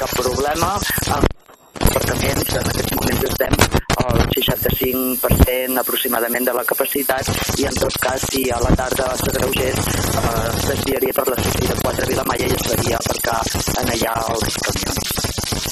cap problema. El departament en aquests moments estem al 65% aproximadament de la capacitat i en tot cas si a la tarda s'agreugés eh, desviaria per la sortida 4 Vilamalla i es faria aparcar en allà els camions.